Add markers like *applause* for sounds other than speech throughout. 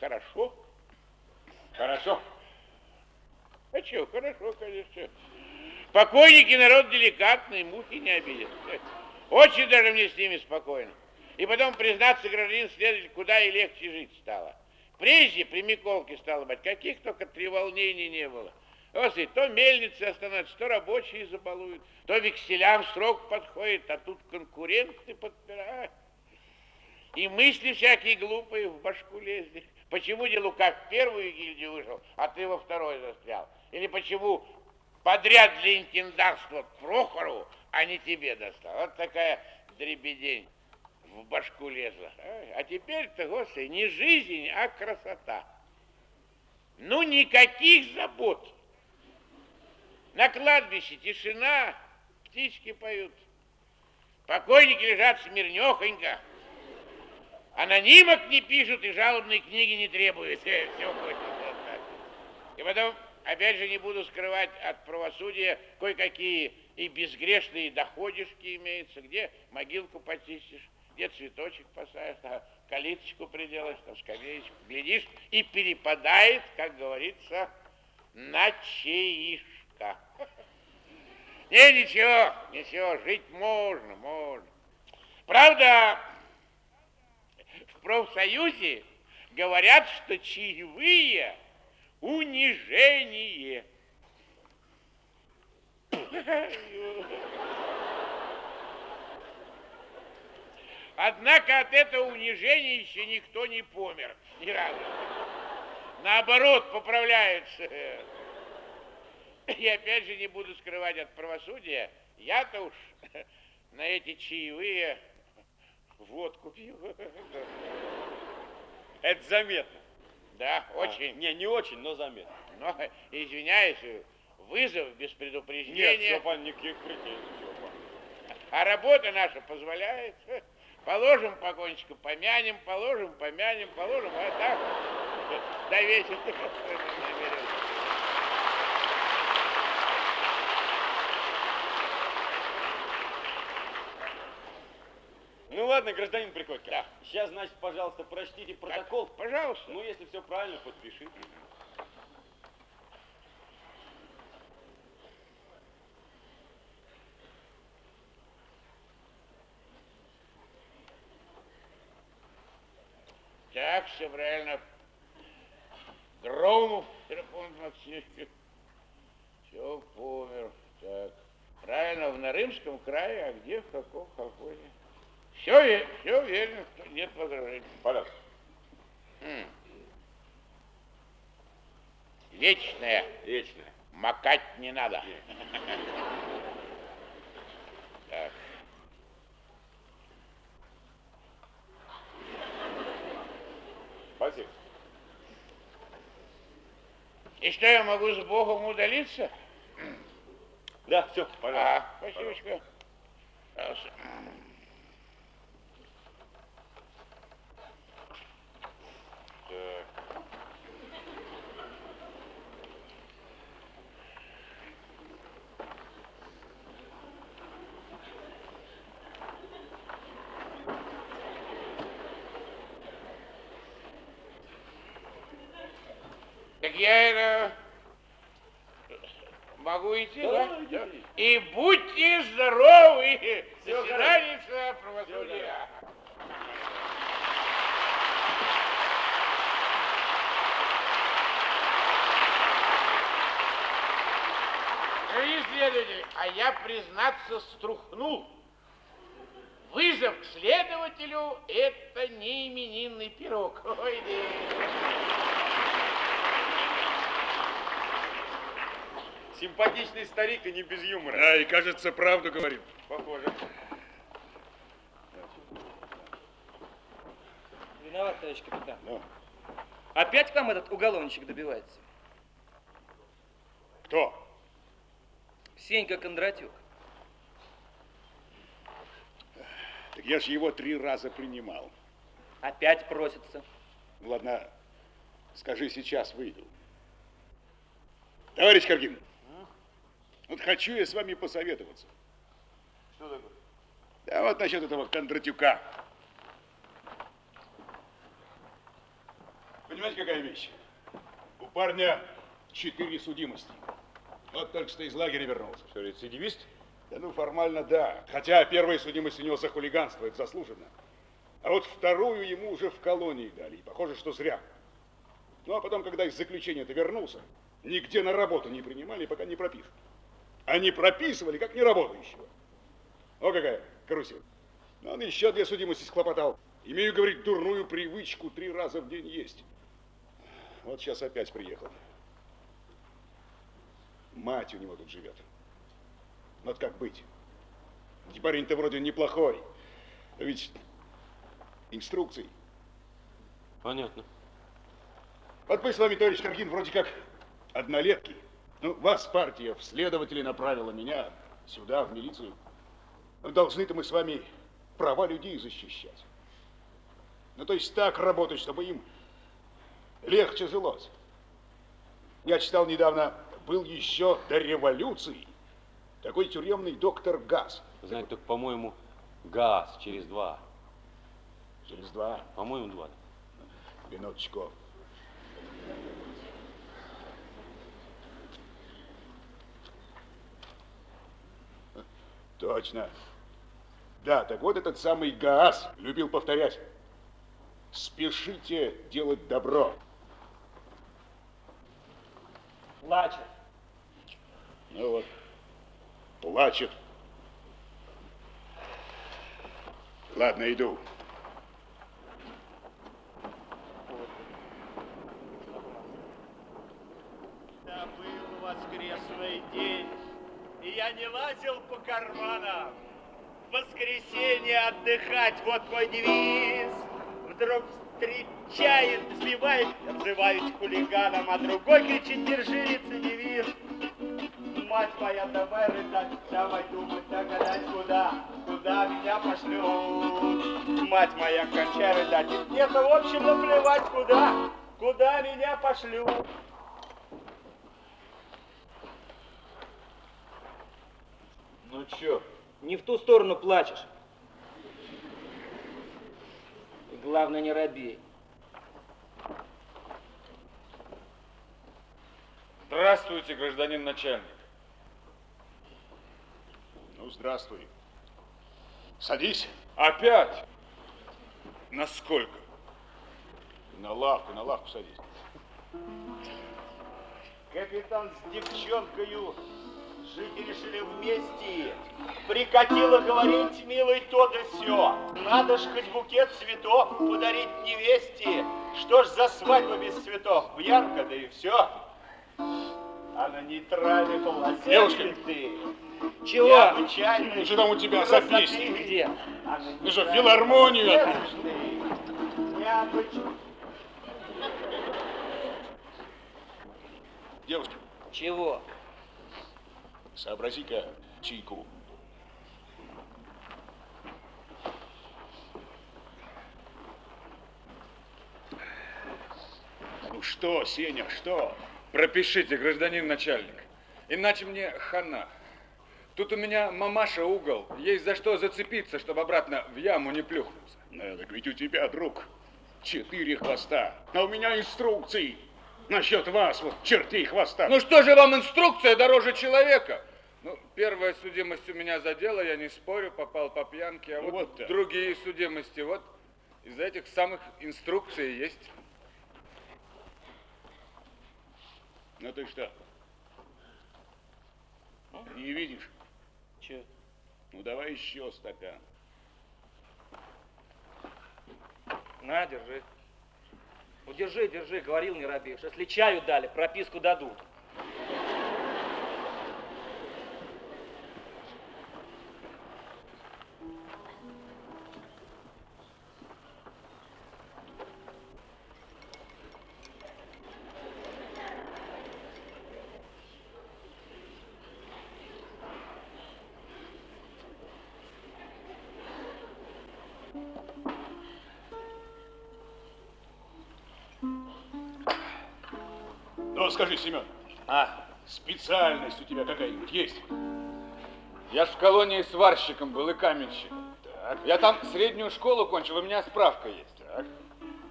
хорошо. Хорошо. А что, хорошо, конечно. Покойники народ деликатный, мухи не обидят. Очень даже мне с ними спокойно. И потом, признаться, гражданин следователь, куда и легче жить стало. Прежде при Миколке, стало быть, каких только треволнений не было. Если то мельницы остановятся, то рабочие забалуют, то векселям срок подходит, а тут конкуренты подпирают. И мысли всякие глупые в башку лезли. Почему Делука в первую гильдию вышел, а ты во второй застрял? Или почему подряд для интендантства Прохору, а не тебе достал? Вот такая дребедень в башку лезла. А теперь-то, господи, не жизнь, а красота. Ну, никаких забот. На кладбище тишина, птички поют. Покойники лежат смирнехонько. Анонимок не пишут и жалобные книги не требуют. *laughs* Все И потом, опять же, не буду скрывать от правосудия кое-какие и безгрешные доходишки имеются, где могилку почистишь, где цветочек посадишь, а калиточку приделаешь, там скамеечку, глядишь, и перепадает, как говорится, на чаишка. *laughs* Не, ничего, ничего, жить можно, можно. Правда, в профсоюзе говорят, что чаевые унижение. Однако от этого унижения еще никто не помер ни разу. Наоборот, поправляются. И опять же не буду скрывать от правосудия, я-то уж на эти чаевые водку пью. Это заметно. Да, А, очень. не, не очень, но заметно. Но, извиняюсь, вызов без предупреждения. Нет, понятно, никаких претензий. понятно. А работа наша позволяет. Положим покончика, помянем, положим, помянем, положим, а так до вечера. Ну ладно, гражданин Приходько. Да. Сейчас, значит, пожалуйста, прочтите протокол. Так, пожалуйста. Ну, если все правильно, подпишите. Так, все правильно. Громов Ферапонт Максимович. Все помер. Так. Правильно, в Нарымском крае, а где, в каком? Все, все верно, нет возражений. Пожалуйста. М. Вечная. Вечное. Макать не надо. Так. Спасибо. И что, я могу с Богом удалиться? Да, все, пожалуйста. А, спасибо. Пожалуйста. Так. Так я это... Могу идти, Да, да? И будьте здоровы, Всего заседательство правосудия. Дорогие следователи, а я, признаться, струхнул. Вызов к следователю – это не именинный пирог. Ой, да. Симпатичный старик и не без юмора. Да, и кажется, правду говорим. Похоже. Виноват, товарищ капитан. Ну, Опять к вам этот уголовничек добивается? кто? Сенька Кондратюк. Так я ж его три раза принимал. Опять просится. Ну, ладно, скажи, сейчас выйду. Товарищ Каргин, вот хочу я с вами посоветоваться. Что такое? Да вот насчет этого Кондратюка. Понимаете, какая вещь? У парня четыре судимости. Вот только что из лагеря вернулся. Что, рецидивист? Да ну, формально да. Хотя первая судимость у него за хулиганство, это заслуженно. А вот вторую ему уже в колонии дали. И похоже, что зря. Ну, а потом, когда из заключения-то вернулся, нигде на работу не принимали, пока не пропишут. Они прописывали, как неработающего. О, какая карусель. Но он еще две судимости схлопотал. Имею, говорить, дурную привычку три раза в день есть. Вот сейчас опять приехал. Мать у него тут живет. Вот как быть? Ведь парень-то вроде неплохой. Но ведь инструкций. Понятно. Вот мы с вами, товарищ Каргин, вроде как однолетки. Ну, вас партия в следователи направила, меня сюда, в милицию. Должны-то мы с вами права людей защищать. Ну, то есть так работать, чтобы им легче жилось. Я читал недавно, был еще до революции такой тюремный доктор Газ. Знаете, только, по-моему, газ через два. Через два, По-моему, два. минуточку. Точно. Да, так вот этот самый Гаас любил повторять. Спешите делать добро. Плачет. Ну вот, плачет. Ладно, иду. Да был воскресный день, я не лазил по карманам. В воскресенье отдыхать, вот мой девиз. Вдруг встречает, сбивает, обзываюсь хулиганом, а другой кричит, держи рецидивист. Мать моя, давай рыдать, давай думать, да гадать, куда, куда меня пошлют. Мать моя, кончай рыдать, мне-то, в общем, наплевать, куда, куда меня пошлют. Ну чё? Не в ту сторону плачешь. И главное, не робей. Здравствуйте, гражданин начальник. Ну, здравствуй. Садись. Опять? Насколько? На лавку, на лавку садись. Капитан с девчонкою жить решили вместе. Прикатила говорить, милый, то да сё. Надо ж хоть букет цветов подарить невесте. Что ж за свадьба без цветов? Бьянка, да и все. А на нейтральной полосе Девушка. ты. Чего? Необычайной Что там у тебя за песни? Где? А Ты что, филармонию. Необычайной. Девушка, Чего? Сообрази-ка чайку. Ну что, Сеня, что? Пропишите, гражданин начальник. Иначе мне хана. Тут у меня мамаша угол. Есть за что зацепиться, чтобы обратно в яму не плюхнуться. Ну, так ведь у тебя, друг, четыре хвоста. А у меня инструкции насчет вас, вот, чертей хвоста. Ну что же вам инструкция дороже человека? Первая судимость у меня за дело, я не спорю, попал по пьянке. А Ну, вот, вот другие судимости, вот из этих самых инструкций есть. Ну ты что? Не видишь? Че? Ну давай еще стакан. На, держи. Ну, держи, держи, говорил, не робеешь. Если чаю дали, прописку дадут. Специальность у тебя какая-нибудь есть? я ж в колонии сварщиком был и каменщиком. Я там среднюю школу кончил, у меня справка есть.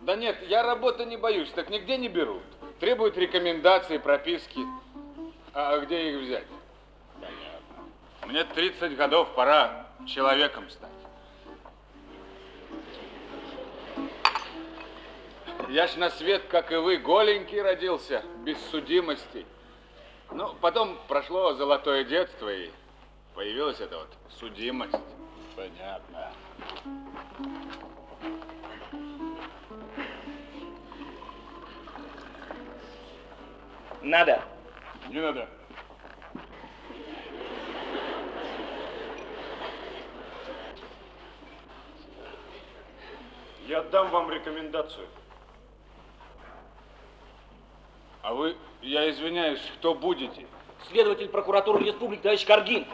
Да нет, я работы не боюсь, так нигде не берут. Требуют рекомендации, прописки. А где их взять? Мне 30 годов, пора человеком стать. Я ж на свет, как и вы, голенький родился, без судимости. Ну, потом прошло золотое детство, и появилась эта вот судимость. Понятно. Надо. Не надо. Я дам вам рекомендацию. А вы, я извиняюсь, кто будете? Следователь прокуратуры республики товарищ Каргин.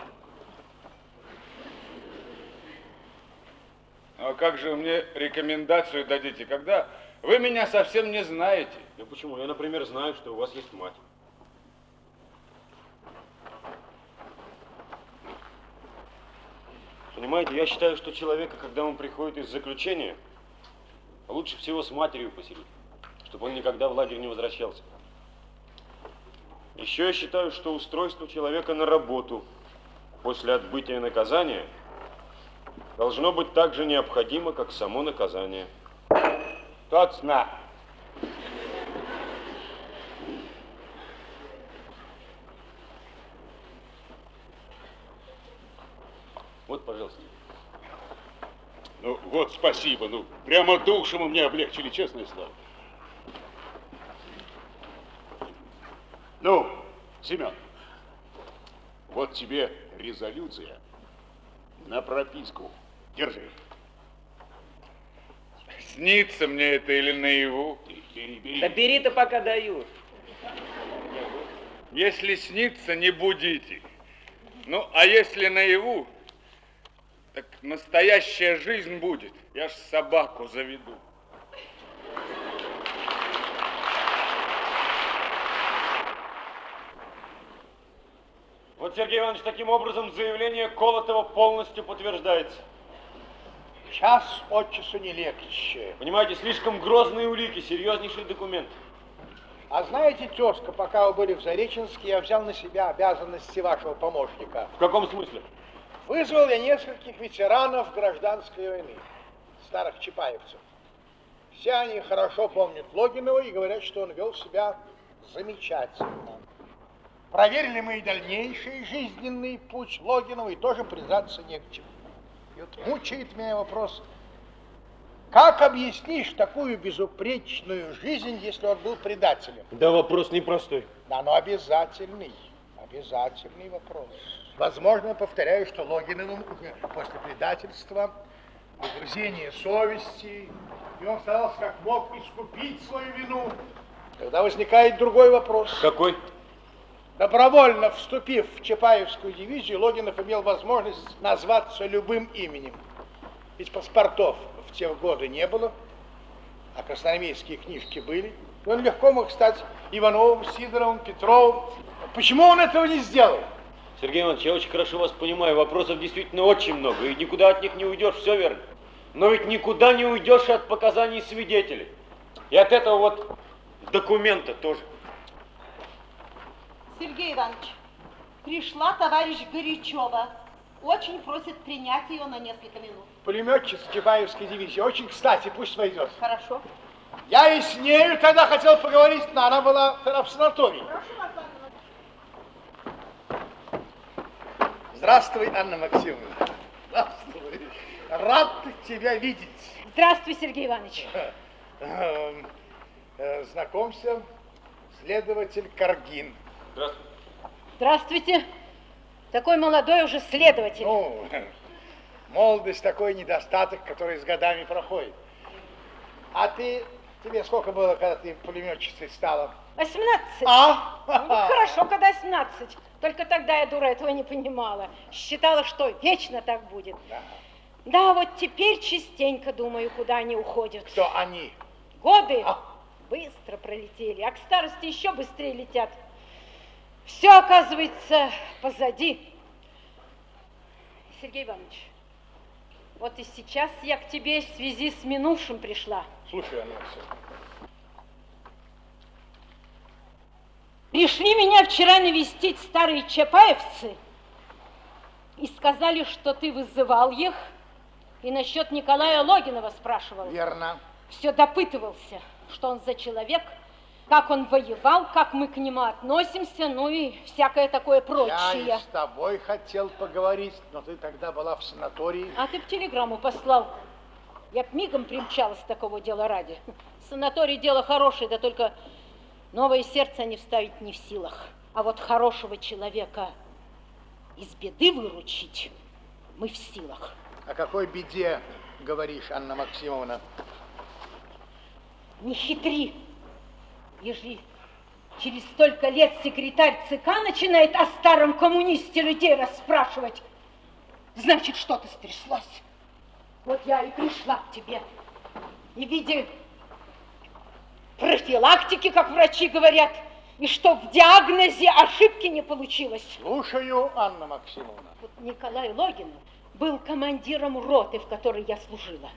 А как же мне рекомендацию дадите, когда вы меня совсем не знаете? Ну почему? Я, например, знаю, что у вас есть мать. Понимаете, я считаю, что человека, когда он приходит из заключения, лучше всего с матерью поселить, чтобы он никогда в лагерь не возвращался. Еще я считаю, что устройство человека на работу после отбытия наказания должно быть так же необходимо, как само наказание. Точно. Вот, пожалуйста. Ну, вот спасибо. Ну, прямо душем мне облегчили, честное слово. Ну, Семен, вот тебе резолюция на прописку. Держи. Снится мне это или наяву? Ты Бери, бери. Да бери-то пока дают. Если снится, не будите. Ну, а если наяву, так настоящая жизнь будет. Я ж собаку заведу. Сергей Иванович, таким образом заявление Колотова полностью подтверждается. Час от часу не легче. Понимаете, слишком грозные улики, серьезнейший документ. А знаете, тезка, пока вы были в Зареченске, я взял на себя обязанности вашего помощника. В каком смысле? Вызвал я нескольких ветеранов гражданской войны, старых чапаевцев. Все они хорошо помнят Логинова и говорят, что он вел себя замечательно. Проверили мы и дальнейший жизненный путь Логинова, и тоже признаться не к чему. И вот мучает меня вопрос, как объяснишь такую безупречную жизнь, если он был предателем? Да вопрос непростой. Да, но обязательный, обязательный вопрос. Возможно, повторяю, что Логиновым после предательства, угрызение совести, и он старался как мог искупить свою вину. Тогда возникает другой вопрос. Какой? Добровольно вступив в Чапаевскую дивизию, Логинов имел возможность назваться любым именем. Ведь паспортов в те годы не было, а красноармейские книжки были. И он легко мог стать Ивановым, Сидоровым, Петровым. Почему он этого не сделал? Сергей Иванович, я очень хорошо вас понимаю, вопросов действительно очень много, и никуда от них не уйдешь, все верно. Но ведь никуда не уйдешь от показаний свидетелей. И от этого вот документа тоже. Сергей Иванович, пришла товарищ Горячева. Очень просит принять ее на несколько минут. Пулеметчица Чапаевской дивизии. Очень кстати, пусть войдет. Хорошо? Я и с нею тогда хотел поговорить, но она была в санатории. Здравствуй, Анна Максимовна. Здравствуй. Рад тебя видеть. Здравствуй, Сергей Иванович. *laughs* Эм, э, Знакомься, следователь Каргин. Здравствуйте. Здравствуйте. Такой молодой уже следователь. Ну, *laughs* молодость такой недостаток, который с годами проходит. А ты, тебе сколько было, когда ты пулеметчицей стала? 18. А? Ну, хорошо, когда 17. Только тогда я, дура, этого не понимала. Считала, что вечно так будет. Да. Да, вот теперь частенько думаю, куда они уходят. Кто они? Годы А. быстро пролетели, а к старости еще быстрее летят. Все, оказывается, позади. Сергей Иванович, Вот и сейчас я к тебе в связи с минувшим пришла. Слушай, Анна Максимовна. Пришли меня вчера навестить старые чапаевцы и сказали, что ты вызывал их и насчет Николая Логинова спрашивал. Верно. Все допытывался, что он за человек, как он воевал, как мы к нему относимся, ну и всякое такое прочее. Я и с тобой хотел поговорить, но ты тогда была в санатории. А ты б телеграмму послал. Я б мигом примчалась такого дела ради. Санаторий дело хорошее, да только новое сердце они вставить не в силах. А вот хорошего человека из беды выручить мы в силах. О какой беде говоришь, Анна Максимовна? Не хитри. Ежели через столько лет секретарь ЦК начинает о старом коммунисте людей расспрашивать, значит, что-то стряслось. Вот я и пришла к тебе. И в виде профилактики, как врачи говорят, и что в диагнозе ошибки не получилось. Слушаю, Анна Максимовна. Вот Николай Логин был командиром роты, в которой я служила.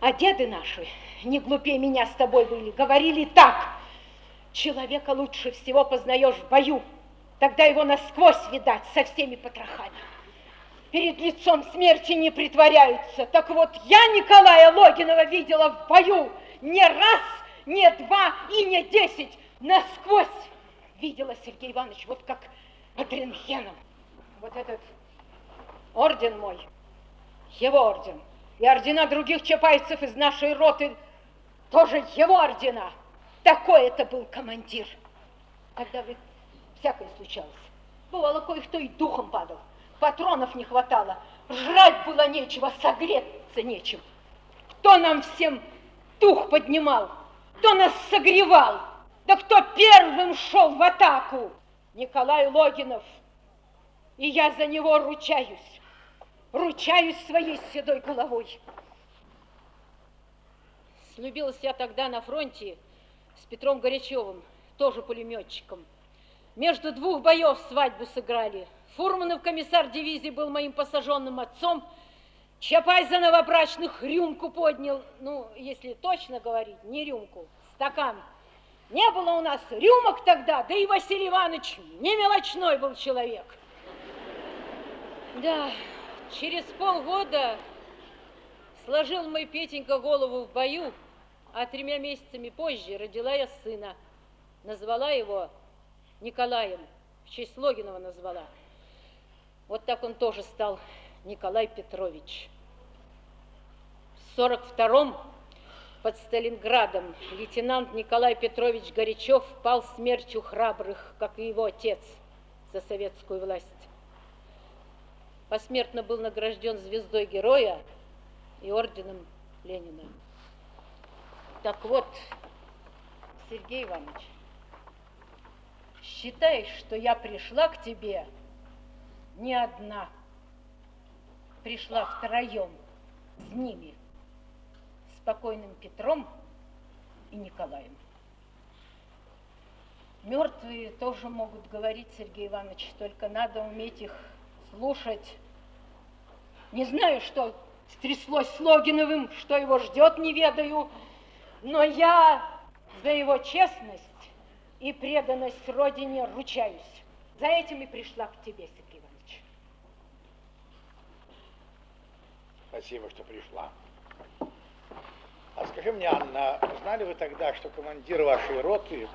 А деды наши, не глупее меня с тобой были, говорили так. Человека лучше всего познаешь в бою. Тогда его насквозь видать со всеми потрохами. Перед лицом смерти не притворяются. Так вот, я Николая Логинова видела в бою не раз, не два и не десять. Насквозь видела Сергей Иванович, вот как под рентгеном. Вот этот орден мой, его орден, и ордена других чапайцев из нашей роты тоже его ордена. Такой это был командир. Тогда ведь всякое случалось. Бывало, кое-кто и духом падал. Патронов не хватало. Жрать было нечего, согреться нечем. Кто нам всем дух поднимал? Кто нас согревал? Да кто первым шел в атаку? Николай Логинов. И я за него ручаюсь. Ручаюсь своей седой головой. Слюбилась я тогда на фронте с Петром Горячевым, тоже пулеметчиком. Между двух боев свадьбу сыграли. Фурманов комиссар дивизии был моим посаженным отцом. Чапай за новобрачных рюмку поднял. Ну, если точно говорить, не рюмку, стакан. Не было у нас рюмок тогда, да и Василий Иванович не мелочной был человек. Да, через полгода сложил мой Петенька голову в бою, а тремя месяцами позже родила я сына. Назвала его Николаем, в честь Логинова назвала. Вот так он тоже стал Николай Петрович. В 42-м под Сталинградом лейтенант Николай Петрович Горячев пал смертью храбрых, как и его отец, за советскую власть. Посмертно был награжден звездой героя и орденом Ленина. Так вот, Сергей Иванович, считай, что я пришла к тебе не одна. Пришла втроем с ними, с покойным Петром и Николаем. Мертвые тоже могут говорить, Сергей Иванович, только надо уметь их слушать. Не знаю, что стряслось с Логиновым, что его ждет, не ведаю, но я за его честность и преданность Родине ручаюсь. За этим и пришла к тебе, Сергей Иванович. Спасибо, что пришла. А скажи мне, Анна, знали вы тогда, что командир вашей роты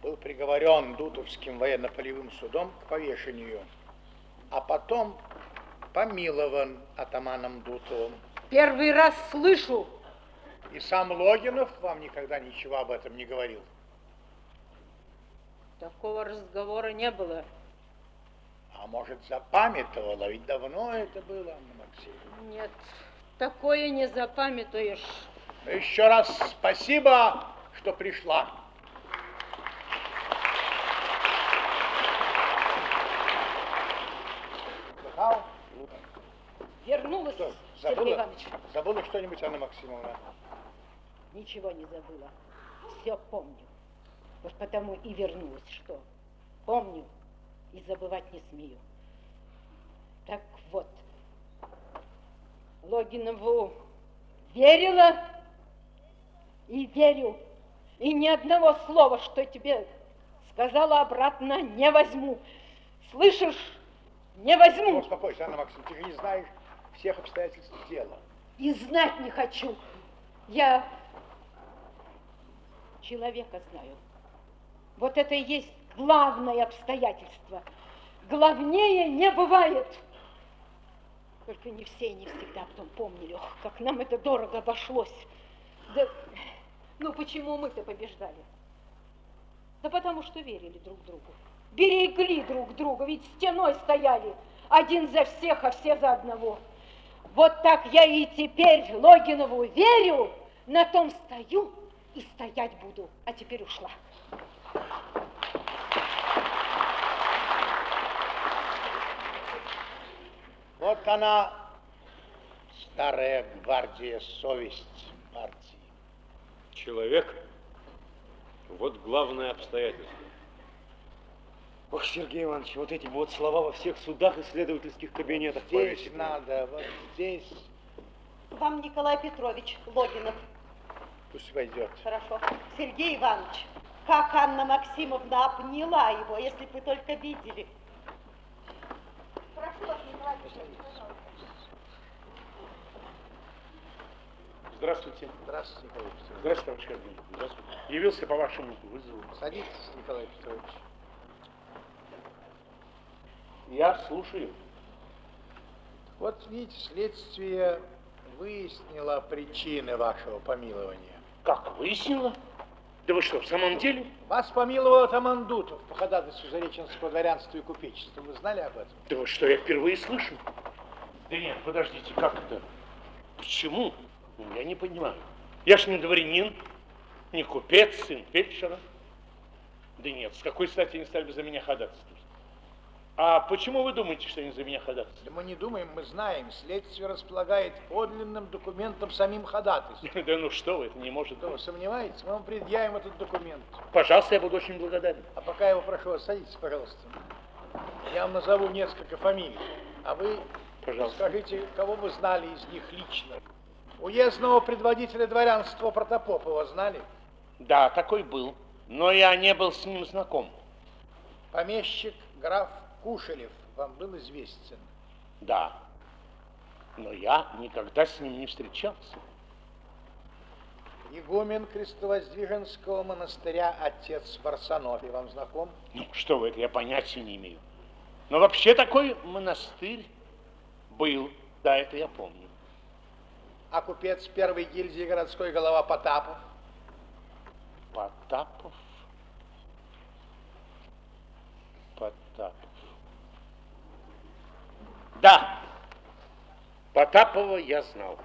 был приговорен Дутовским военно-полевым судом к повешению, а потом помилован атаманом Дутовым? Первый раз слышу. И сам Логинов вам никогда ничего об этом не говорил? Такого разговора не было. А может, запамятовала? Ведь давно это было, Анна Максимовна. Нет, такое не запамятуешь. Еще раз спасибо, что пришла. Вернулась, Что, Сергей забыла? Иванович. Забыла что-нибудь, Анна Максимовна? Ничего не забыла. Все помню. Вот потому и вернулась, что помню и забывать не смею. Так вот, Логинову верила и верю. И ни одного слова, что тебе сказала обратно, не возьму. Слышишь? Не возьму. Ну, успокойся, Анна Максимовна, ты же не знаешь всех обстоятельств дела. И знать не хочу. Я человека знаю. Вот это и есть главное обстоятельство. Главнее не бывает. Только не все и не всегда потом помнили, ох, как нам это дорого обошлось. Да, ну почему мы-то побеждали? Да потому что верили друг другу, берегли друг друга, ведь стеной стояли, один за всех, а все за одного. Вот так я и теперь Логинову верю, на том стою и стоять буду, а теперь ушла. Вот она, старая гвардия, совесть партии. Человек – вот главное обстоятельство. Ох, Сергей Иванович, вот эти вот слова во всех судах и следовательских кабинетах Здесь повесить надо, вот здесь. Вам Николай Петрович Логинов. Пусть войдет. Хорошо. Сергей Иванович, как Анна Максимовна обняла его, если бы вы только видели. Прошу вас, Николай Петрович. Здравствуйте. Здравствуйте, Николай Петрович. Здравствуйте, товарищ Корнилов. Здравствуйте. Явился по вашему вызову. Садитесь, Николай Петрович. Я слушаю. Вот видите, следствие выяснило причины вашего помилования. Как, выяснила? Да вы что, в самом деле? Вас помиловал Тамандутов по ходатайству Зареченского дворянства и купечества. Вы знали об этом? Да вы что, я впервые слышу? Да нет, подождите, как это? Почему? Я не понимаю. Я ж не дворянин, не купец, сын фельдшера. Да нет, с какой стати они стали бы за меня ходатайствовать? А почему вы думаете, что они за меня ходатайствуют? Да мы не думаем, мы знаем. Следствие располагает подлинным документом самим ходатайством. *laughs* Да ну что вы, это не может Что, вы быть. сомневаетесь? Мы вам предъявим этот документ. Пожалуйста, я буду очень благодарен. А пока я его прошу, вас, садитесь, пожалуйста. Я вам назову несколько фамилий, а вы Пожалуйста. скажите, кого вы знали из них лично. Уездного предводителя дворянства Протопопова знали? Да, такой был. Но я не был с ним знаком. Помещик граф Кушелев вам был известен. Да. Но я никогда с ним не встречался. Игумен Крестовоздвиженского монастыря отец Варсанов. И вам знаком? Ну, что вы, это я понятия не имею. Но вообще такой монастырь был. Да, это я помню. А купец первой гильдии городской голова? Потапов. Потапов. Да, Потапова я знал.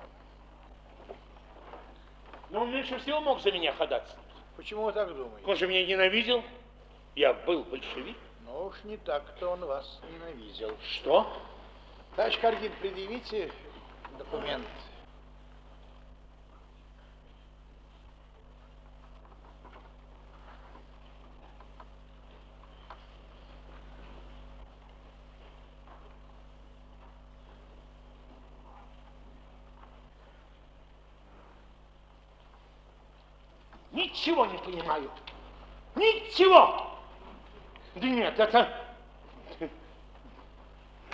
Но он меньше всего мог за меня ходатайствовать. Почему вы так думаете? Он же меня ненавидел. Я был большевик. Ну уж не так-то он вас ненавидел. Что? Товарищ Каргин, предъявите документ. Ничего не понимаю. Ничего. Да нет, это...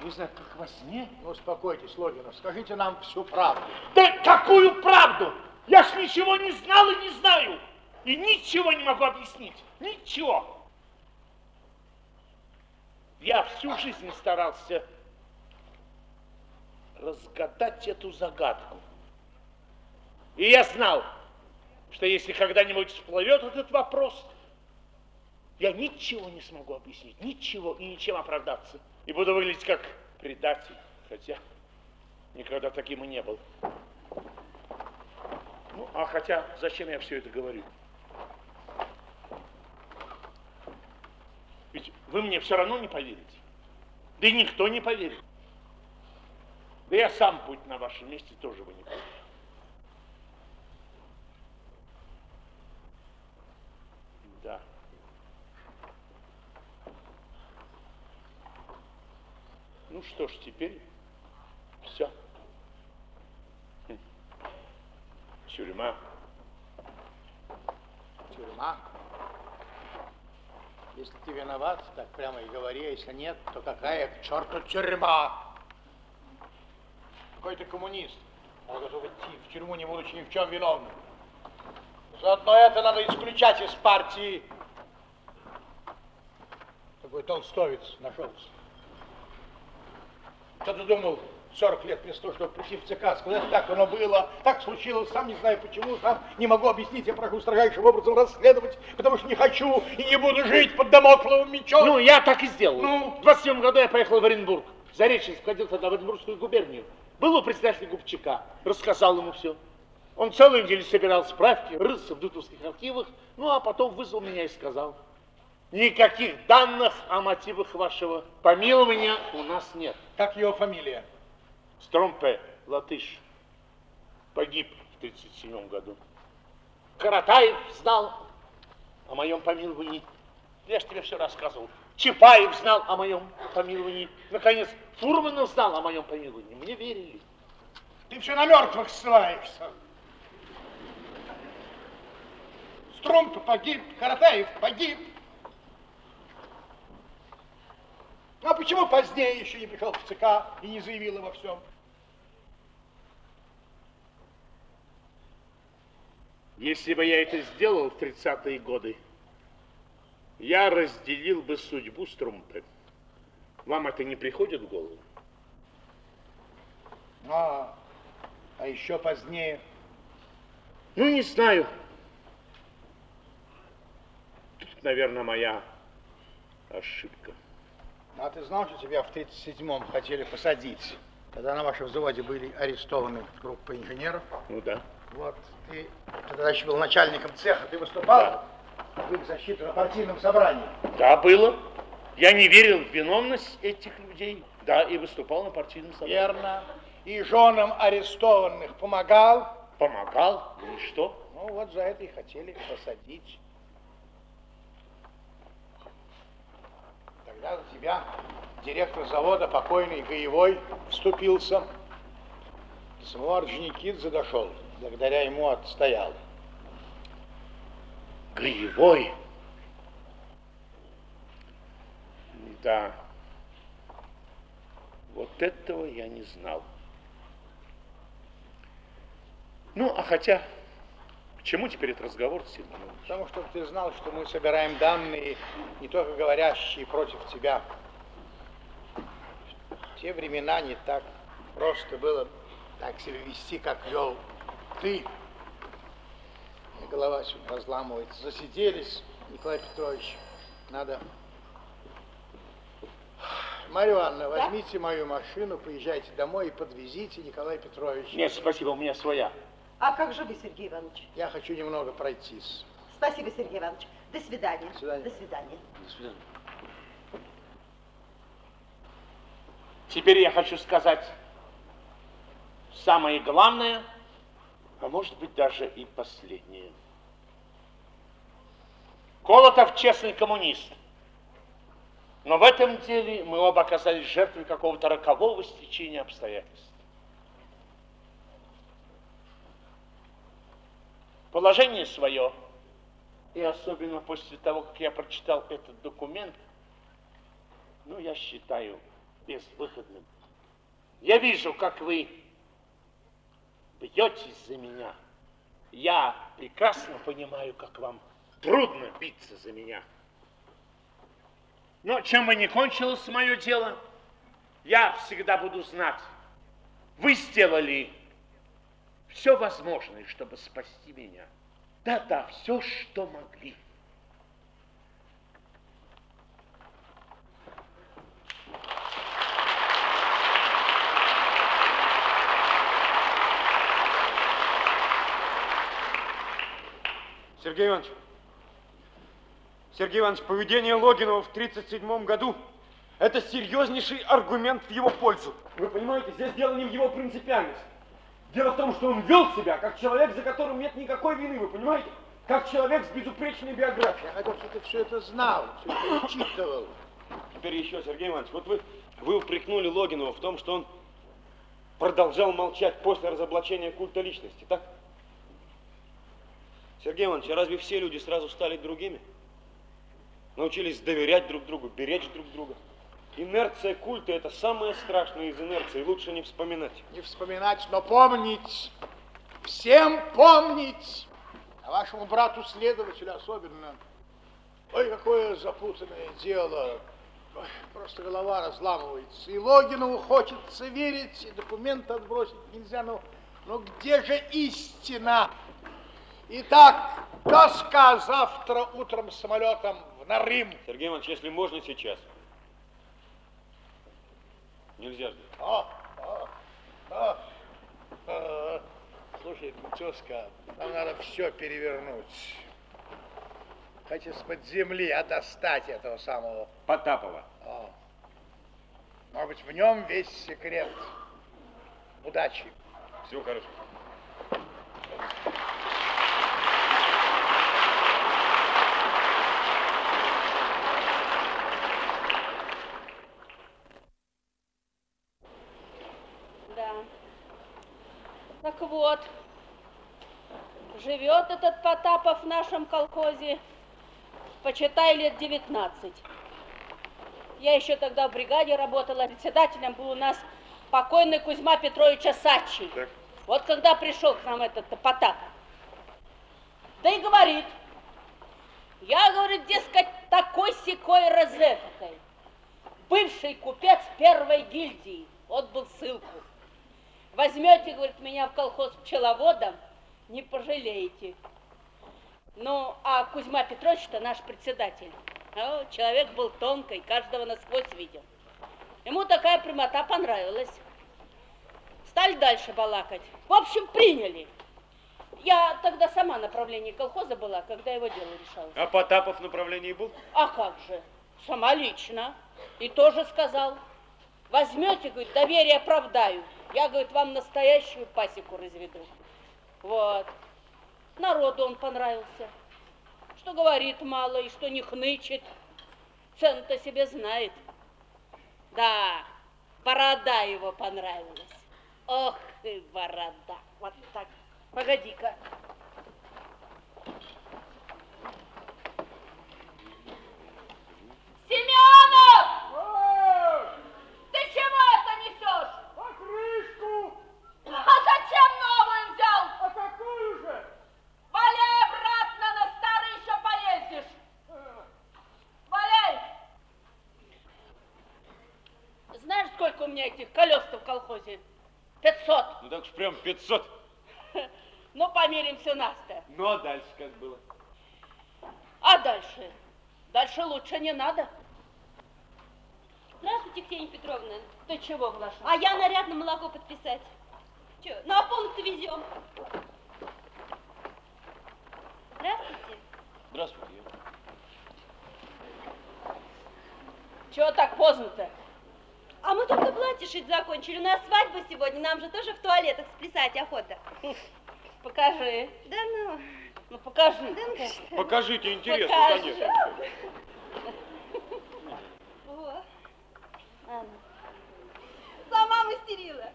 Не знаю, как во сне. Ну, успокойтесь, Логинов, скажите нам всю правду. Да какую правду? Я ж ничего не знал и не знаю. И ничего не могу объяснить. Ничего. Я всю жизнь старался разгадать эту загадку. И я знал, что если когда-нибудь всплывет этот вопрос, я ничего не смогу объяснить, ничего и ничем оправдаться. И буду выглядеть как предатель, хотя никогда таким и не был. Ну, а хотя, зачем я все это говорю? Ведь вы мне все равно не поверите. Да и никто не поверит. Да я сам, будь на вашем месте, тоже бы не поверил. Да. Ну что ж, теперь все. Тюрьма. Тюрьма. Если ты виноват, так прямо и говори, а если нет, то какая к черту тюрьма? Какой ты коммунист, а готов идти в тюрьму, не будучи ни в чем виновным. Заодно это надо исключать из партии. Такой толстовец нашелся. Что ты думал, 40 лет вместо того, чтобы прийти в ЦК, сказать, так оно было, так случилось, сам не знаю почему, сам не могу объяснить, я прошу строжайшим образом расследовать, потому что не хочу и не буду жить под домокловым мечом. Ну, я так и сделал. Ну? В 27 году я поехал в Оренбург. Зареченск входил тогда в Оренбургскую губернию. Был у председателя Губчака, рассказал ему все. Он целую неделю собирал справки, рылся в дутовских архивах, ну а потом вызвал меня и сказал, никаких данных о мотивах вашего помилования у нас нет. Как его фамилия? Стромпе, латыш, погиб в 37 году. Каратаев знал о моем помиловании. Я же тебе все рассказывал. Чапаев знал о моем помиловании. Наконец, Фурманов знал о моем помиловании. Мне верили. Ты все на мертвых ссылаешься. Струмп погиб, Каратаев погиб. А почему позднее еще не пришел в ЦК и не заявил обо всем? Если бы я это сделал в 30-е годы, я разделил бы судьбу Струмпе. Вам это не приходит в голову? А, а еще позднее. Ну, не знаю. Тут, наверное, моя ошибка. А ты знал, что тебя в 37-м хотели посадить? Когда на вашем заводе были арестованы группа инженеров. Ну да. Вот, ты тогда еще был начальником цеха, ты выступал в их защиту на партийном собрании. Да, было. Я не верил в виновность этих людей. Да, и выступал на партийном собрании. Верно. И женам арестованных помогал. Помогал? Ну и что? Ну вот за это и хотели посадить. Тогда за тебя директор завода, покойный Гаевой, вступился. До самого Орджоникидзе дошел. Благодаря ему отстоял. Гаевой? Да. Вот этого я не знал. Ну, а хотя, чему теперь этот разговор, Сергей Иванович? Потому что ты знал, что мы собираем данные, не только говорящие против тебя. В те времена не так просто было так себя вести, как вел ты. И голова сегодня разламывается. Засиделись, Николай Петрович. Надо... Марья Ивановна, возьмите мою машину, поезжайте домой и подвезите Николая Петровича. Нет, спасибо, у меня своя. А как же вы, Сергей Иванович? Я хочу немного пройтись. Спасибо, Сергей Иванович. До свидания. До свидания. До свидания. До свидания. Теперь я хочу сказать самое главное, а может быть даже и последнее. Колотов честный коммунист. Но в этом деле мы оба оказались жертвой какого-то рокового стечения обстоятельств. Положение свое, и особенно после того, как я прочитал этот документ, ну, я считаю безвыходным. Я вижу, как вы бьетесь за меня. Я прекрасно понимаю, как вам трудно биться за меня. Но чем бы ни кончилось мое дело, я всегда буду знать, вы сделали все возможное, чтобы спасти меня. Да-да, все, что могли. Сергей Иванович, Сергей Иванович, поведение Логинова в 1937 году – это серьезнейший аргумент в его пользу. Вы понимаете, здесь дело не в его принципиальности. Дело в том, что он вел себя как человек, за которым нет никакой вины, вы понимаете? Как человек с безупречной биографией. Я хотел, чтобы ты все это знал, все это учитывал. Теперь еще, Сергей Иванович, вот вы, вы упрекнули Логинова в том, что он продолжал молчать после разоблачения культа личности, так? Сергей Иванович, а разве все люди сразу стали другими? Научились доверять друг другу, беречь друг друга. Инерция культа – это самое страшное из инерции, лучше не вспоминать. Не вспоминать, но помнить. Всем помнить. А вашему брату-следователю особенно. Ой, какое запутанное дело. Ой, просто голова разламывается. И Логинову хочется верить, и документы отбросить нельзя. Но, но где же истина? Итак, доска завтра утром самолетом в Нарым. Сергей Иванович, если можно сейчас. Нельзя. О, о, о, о. Слушай, тезка, нам надо все перевернуть. Хоть из-под земли, а достать этого самого Потапова. О. Может быть, в нем весь секрет удачи. Всего хорошего. Да. Так вот, живет Потапов в нашем колхозе, почитай, лет 19. Я еще тогда в бригаде работала, председателем был у нас покойный Кузьма Петрович Осадчий. Вот когда пришел к нам этот Потапов, да и говорит, я, говорит, дескать, такой секой розеткой. Бывший купец первой гильдии, вот был ссылку. Возьмете, говорит, меня в колхоз пчеловодом, не пожалеете. Ну, а Кузьма Петрович-то наш председатель. О, человек был тонкий, каждого насквозь видел. Ему такая прямота понравилась. Стали дальше балакать. В общем, приняли. Я тогда сама на правлении колхоза была, когда его дело решалось. А Потапов в направлении был? А как же? Сама лично. И тоже сказал. Возьмете, говорит, доверие оправдаю. Я, говорит, вам настоящую пасеку разведу. Вот. Народу он понравился. Что говорит мало и что не хнычет. Цену-то себе знает. Да, борода его понравилась. Ох и борода. Вот так. Погоди-ка. Семенов! Ты чего это несешь? Покрышку! А зачем новую взял? А какую же? Валяй обратно, на старый еще поездишь. Валяй! Знаешь, сколько у меня этих колес-то в колхозе? 500. Ну так уж прям 500. *laughs* Ну, помиримся нас-то. Ну а дальше как было? А дальше? Дальше лучше не надо. Здравствуйте, Ксения Петровна. Ты чего, Глаша? А я наряд на молоко подписать. Че, на пункт везем. Здравствуйте. Здравствуйте. Чего так поздно-то? А мы только платье шить закончили. У нас свадьба сегодня. Нам же тоже в туалетах сплясать охота. *laughs* Покажи. Да ну. Ну, покажи. Да ну что? Покажите, интересно, Покажи. конечно. *laughs* О. А ну. Сама мастерила.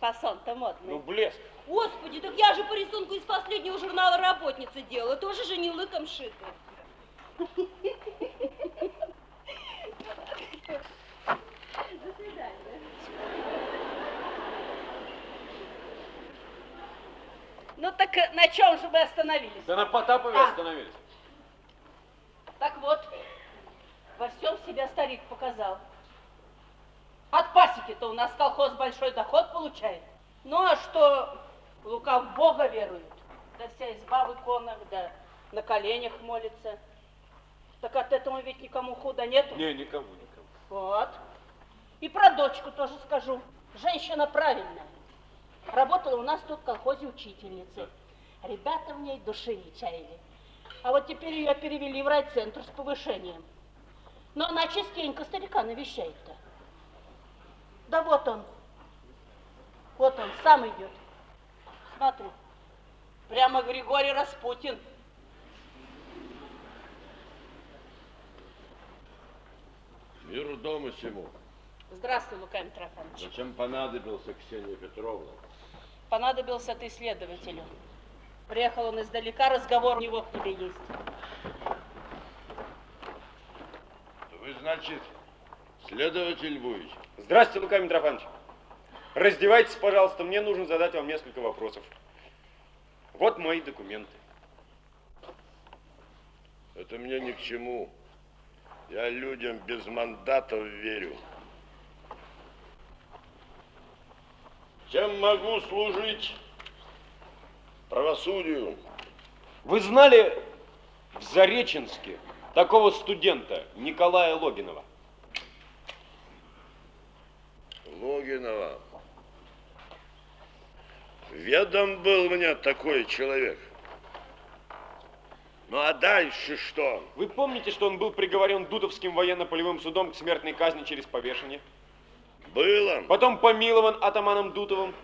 Фасон-то модный. Ну, блеск. Господи, так я же по рисунку из последнего журнала работница делала. Тоже же не лыком шито. *laughs* так э, на чем же мы остановились? Да на Потапове А. остановились. Так вот, во всем себя старик показал. От пасеки-то у нас колхоз большой доход получает. Ну а что Лука в Бога верует, да вся изба в иконах, да на коленях молится. Так от этого ведь никому худо нету. Не, никому, никому. Вот. И про дочку тоже скажу. Женщина правильная. Работала у нас тут в колхозе учительницей. Ребята в ней души не чаяли. А вот теперь ее перевели в райцентр с повышением. Но она частенько старика навещает-то. Да вот он. Вот он, сам идет. Смотри. Прямо Григорий Распутин. Миру дома сему. Здравствуй, Лука Митрофанович. Зачем понадобился Ксения Петровна? Понадобился ты следователю. Приехал он издалека, разговор у него к тебе есть. Вы, значит, следователь будете? Здравствуйте, Лука Митрофанович. Раздевайтесь, пожалуйста, мне нужно задать вам несколько вопросов. Вот мои документы. Это мне ни к чему. Я людям без мандатов верю. Чем могу служить правосудию? Вы знали в Зареченске такого студента Николая Логинова? Логинова. Ведом был мне такой человек. Ну а дальше что? Вы помните, что он был приговорен Дудовским военно-полевым судом к смертной казни через повешение? Было. Потом помилован атаманом Дутовым.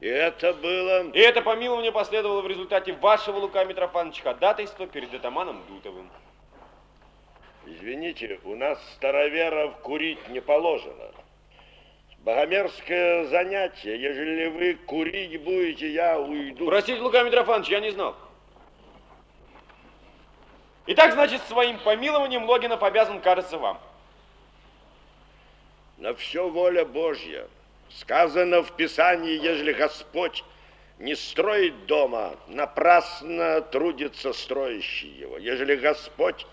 И это было... И это помилование последовало в результате вашего, Лука Митрофановича, ходатайства перед атаманом Дутовым. Извините, у нас староверов курить не положено. Богомерзкое занятие. Ежели вы курить будете, я уйду. Простите, Лука Митрофанович, я не знал. Итак, значит, своим помилованием Логинов обязан, кажется, вам. На все воля Божья. Сказано в Писании, ежели Господь не строит дома, напрасно трудится строящий его. Ежели Господь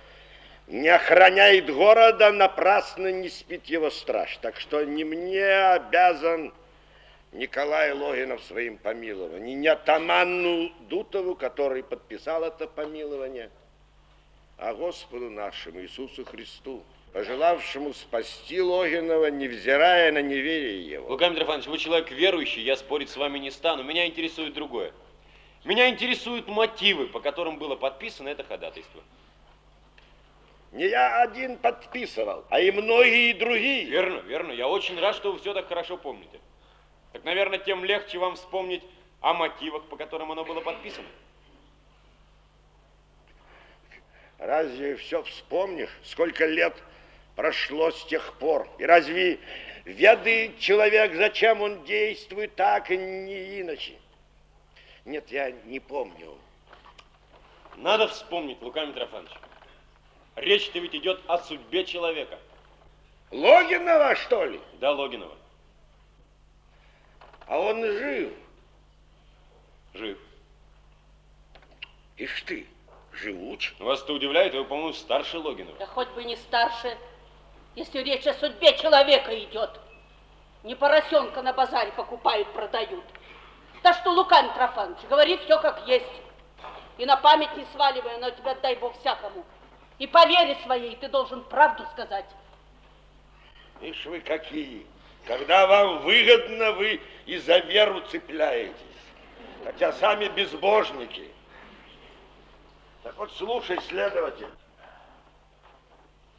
не охраняет города, напрасно не спит его страж. Так что не мне обязан Николай Логинов своим помилованием, не атаману Дутову, который подписал это помилование, а Господу нашему Иисусу Христу, пожелавшему спасти Логинова, невзирая на неверие его. Лука Митрофанович, вы человек верующий, я спорить с вами не стану. Меня интересует другое. Меня интересуют мотивы, по которым было подписано это ходатайство. Не я один подписывал, а и многие другие. Верно, верно. Я очень рад, что вы все так хорошо помните. Так, наверное, тем легче вам вспомнить о мотивах, по которым оно было подписано. Разве все вспомнишь, сколько лет прошло с тех пор? И разве ведает человек, зачем он действует так и не иначе? Нет, я не помню. Надо вспомнить, Лука Митрофанович. Речь-то ведь идет о судьбе человека. Логинова, что ли? Да, Логинова. А он жив? Жив. Ишь ты, живуч. Вас-то удивляет, вы, по-моему, старше Логинова. Да хоть бы не старше, если речь о судьбе человека идет. Не поросенка на базаре покупают, продают. Да что, Лука Митрофанович, говори все как есть. И на память не сваливай, но тебя дай Бог всякому. И по вере своей ты должен правду сказать. Ишь вы какие. Когда вам выгодно, вы и за веру цепляетесь. Хотя сами безбожники. Так вот, слушай, следователь.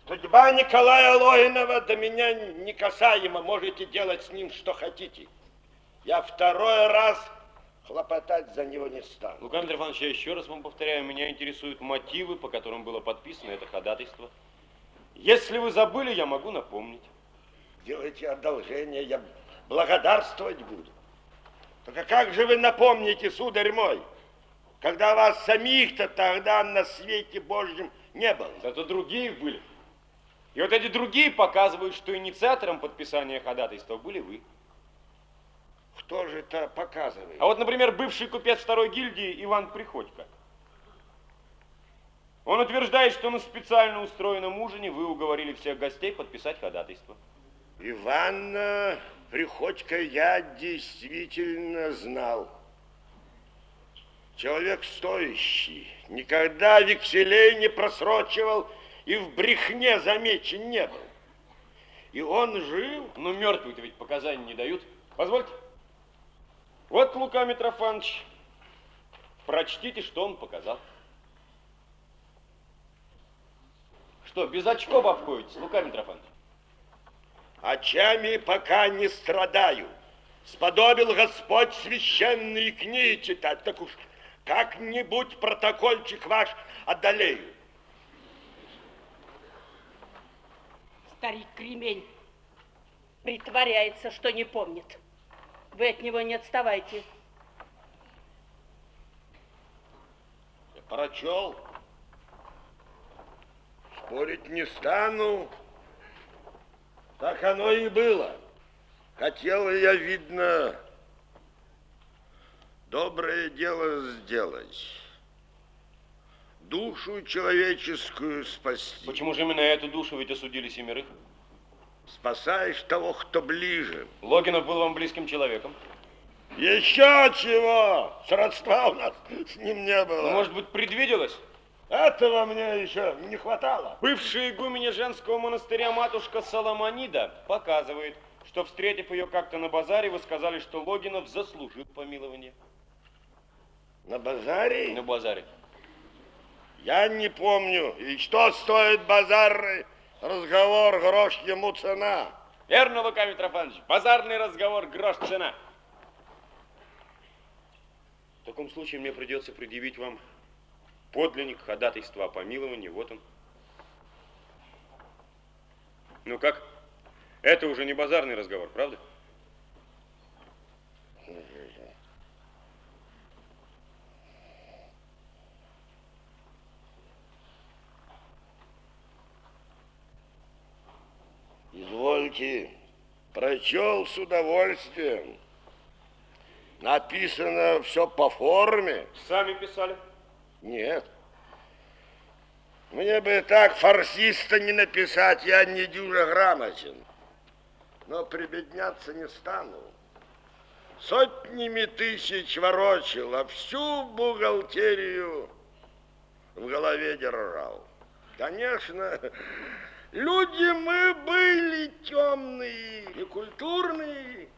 Судьба Николая Логинова до меня не касаема. Можете делать с ним, что хотите. Я второй раз хлопотать за него не стану. Лука Митрофанович, я еще раз вам повторяю, меня интересуют мотивы, по которым было подписано это ходатайство. Если вы забыли, я могу напомнить. Делайте одолжение, я благодарствовать буду. Только как же вы напомните, сударь мой, когда вас самих-то тогда на свете Божьем не было? Зато другие были. И вот эти другие показывают, что инициатором подписания ходатайства были вы. Кто же это показывает? А вот, например, бывший купец второй гильдии Иван Приходько. Он утверждает, что на специально устроенном ужине вы уговорили всех гостей подписать ходатайство. Иван э, Приходько я действительно знал. Человек стоящий, никогда векселей не просрочивал и в брехне замечен не был. И он жил. Ну, мертвые-то ведь показаний не дают. Позвольте. Вот Лука Митрофанович. Прочтите, что он показал. Что, без очков обходитесь, Лука Митрофанович? Очами пока не страдаю. Сподобил Господь священные книги читать, так уж как-нибудь протокольчик ваш одолею. Старик Кремень притворяется, что не помнит. Вы от него не отставайте. Прочел. Спорить не стану. Так оно и было. Хотела я, видно, доброе дело сделать. Душу человеческую спасти. Почему же именно эту душу ведь осудили семерых? Спасаешь того, кто ближе. Логинов был вам близким человеком. Еще чего? Сродства у нас с ним не было. Ну, может быть, предвиделось? Этого мне еще не хватало. Бывшая игуменя женского монастыря матушка Соломонида показывает, что, встретив ее как-то на базаре, вы сказали, что Логинов заслужил помилование. На базаре? На базаре. Я не помню. И что стоит базарный разговор, грош ему цена? Верно, Лука Митрофанович, базарный разговор, грош цена. В таком случае мне придется предъявить вам подлинник ходатайства о помиловании. Вот он. Ну как? Это уже не базарный разговор, правда? Извольте, прочел с удовольствием. Написано все по форме. Сами писали? Нет. Мне бы так фарсиста не написать, я не дюжа грамотен. Но прибедняться не стану. Сотнями тысяч ворочил, а всю бухгалтерию в голове держал. Конечно, люди мы были темные и культурные.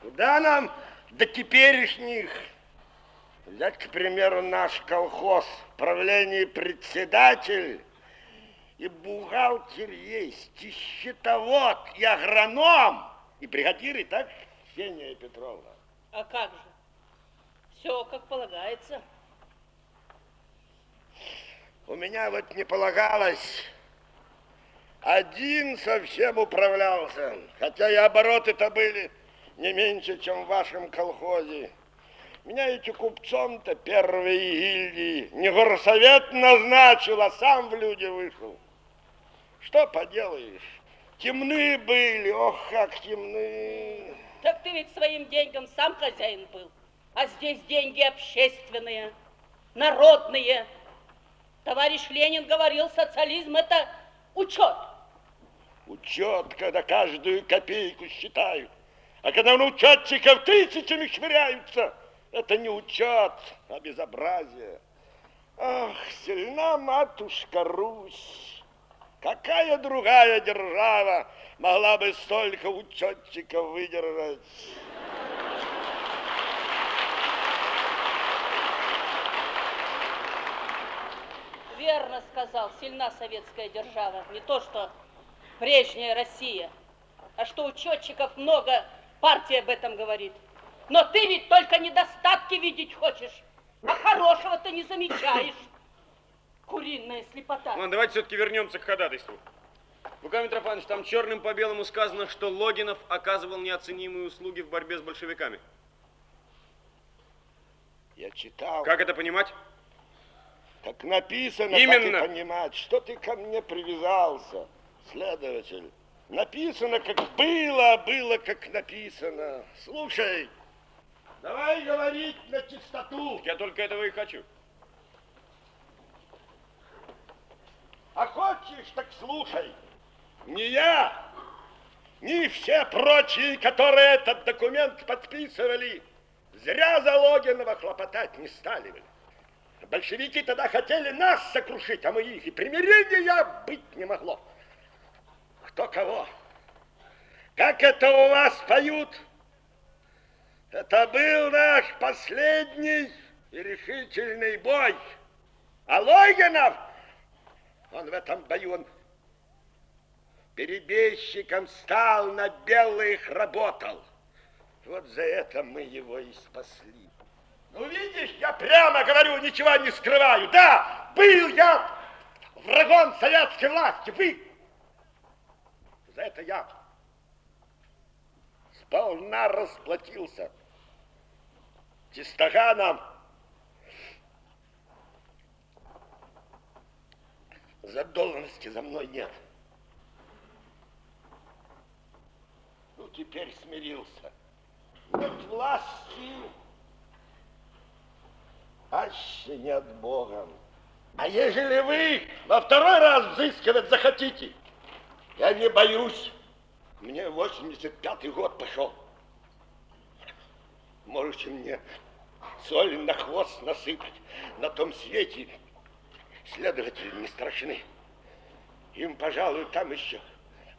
Куда нам до теперешних Взять, к примеру, наш колхоз, правление председатель, и бухгалтер есть, и счетовод, и агроном, и бригадир, и так Ксения Петровна. А как же? Все как полагается. У меня вот не полагалось. Один совсем управлялся, хотя и обороты-то были не меньше, чем в вашем колхозе. Меня эти купцом-то первые гильдии не горсовет назначил, а сам в люди вышел. Что поделаешь? Темны были, ох, как темны. Так ты ведь своим деньгам сам хозяин был. А здесь деньги общественные, народные. Товарищ Ленин говорил, социализм это учет. Учет, когда каждую копейку считают. А когда на учетчиков тысячами швыряются, это не учет, а безобразие. Ах, сильна матушка Русь. Какая другая держава могла бы столько учетчиков выдержать? Верно сказал, сильна советская держава. Не то, что прежняя Россия, а что учетчиков много, партия об этом говорит. Но ты ведь только недостатки видеть хочешь, а хорошего ты не замечаешь. Куриная слепота. Ладно, давайте все-таки вернемся к ходатайству. Лука Митрофанович, там черным по белому сказано, что Логинов оказывал неоценимые услуги в борьбе с большевиками. Я читал. Как это понимать? Как написано, Именно. так и понимать. Что ты ко мне привязался, следователь? Написано, как было, а было, как написано. Слушай, давай говорить на чистоту. Я только этого и хочу. А хочешь, так слушай. Не я, ни все прочие, которые этот документ подписывали, зря за Логинова хлопотать не стали бы. Большевики тогда хотели нас сокрушить, а мы их, и примирения быть не могло. Кто кого? Как это у вас поют? Это был наш последний и решительный бой. А Логинов, он в этом бою, он перебежчиком стал, на белых работал. Вот за это мы его и спасли. Ну, видишь, я прямо говорю, ничего не скрываю. Да, был я врагом советской власти. Вы. Это я сполна расплатился. Чистоганом задолженности за мной нет. Ну, теперь смирился. Нет власти, аще нет Бога. А ежели вы во второй раз взыскивать захотите, я не боюсь. Мне 85-й год пошел. Можете мне соль на хвост насыпать. На том свете следователи не страшны. Им, пожалуй, там еще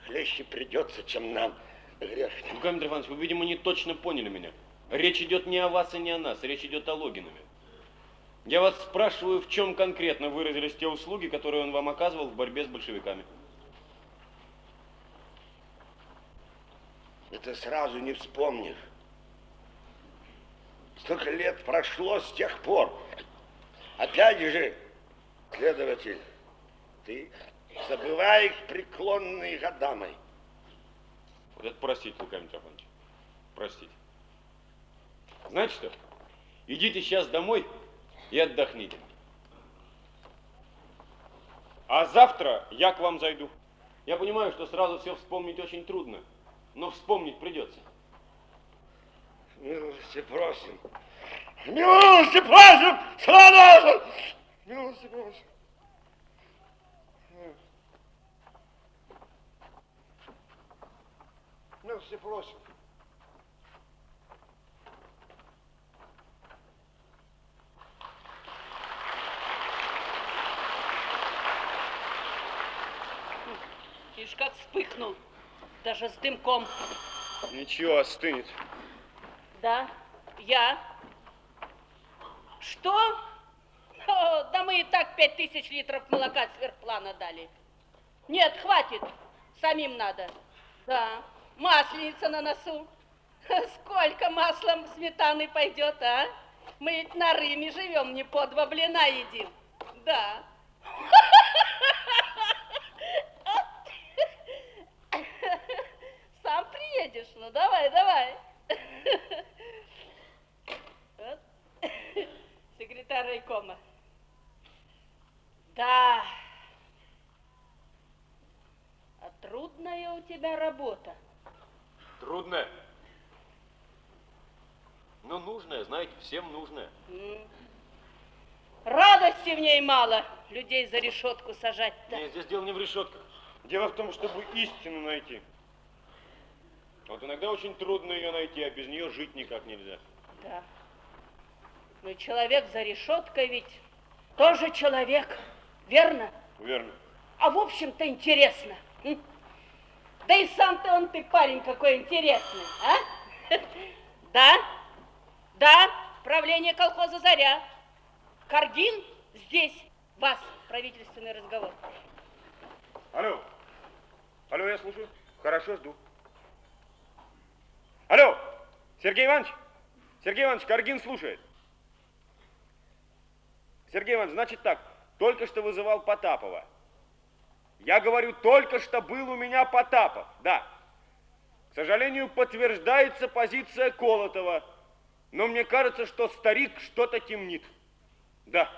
хлеще придется, чем нам, грешным. Лука Иванович, вы, видимо, не точно поняли меня. Речь идет не о вас и не о нас, речь идет о Логинове. Я вас спрашиваю, в чем конкретно выразились те услуги, которые он вам оказывал в борьбе с большевиками? Это сразу не вспомнишь. Столько лет прошло с тех пор. Опять же, следователь, ты забываешь преклонные года мои. Вот это простите, Лука Митрофанович. Простите. Знаете что? Идите сейчас домой и отдохните. А завтра я к вам зайду. Я понимаю, что сразу все вспомнить очень трудно, но вспомнить придется. Милости просим. Милости просим! Слава! Милости просим. Милости просим. Ишь, как вспыхнул. Даже с дымком. Ничего, остынет. Да, я. Что? О, да мы и так пять тысяч литров молока сверхплана дали. Нет, хватит. Самим надо. Да, масленица на носу. *laughs* Сколько маслом сметаны пойдет, а? Мы ведь на Рыме живем, не по два блина едим. Да. *laughs* Приедешь, ну давай, давай. Вот. Секретарь райкома. Да. А трудная у тебя работа. Трудно. Но нужное, знаете, всем нужное. М. Радости в ней мало. Людей за решетку сажать-то. Нет, здесь дело не в решетках. Дело в том, чтобы истину найти. Вот иногда очень трудно ее найти, а без нее жить никак нельзя. Да. Ну, человек за решеткой ведь тоже человек, верно? Верно. А в общем-то интересно. М? Да и сам-то он ты парень какой интересный, а? *laughs* Да, да, правление колхоза «Заря». Каргин здесь, вас, правительственный разговор. Алло. Алло, я слушаю. Хорошо, жду. Алло, Сергей Иванович? Сергей Иванович, Каргин слушает. Сергей Иванович, значит так, только что вызывал Потапова. Я говорю, только что был у меня Потапов, да. К сожалению, подтверждается позиция Колотова, но мне кажется, что старик что-то темнит. Да.